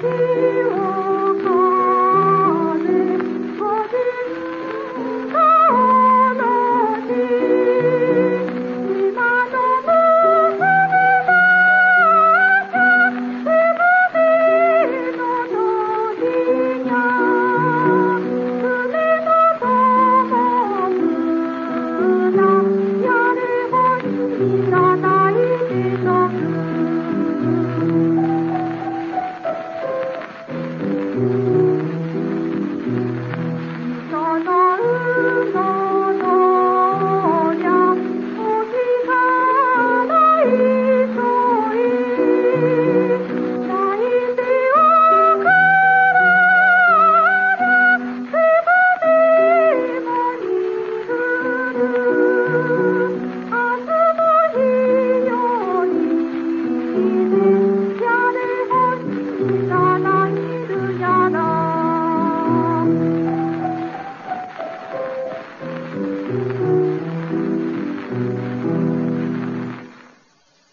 dear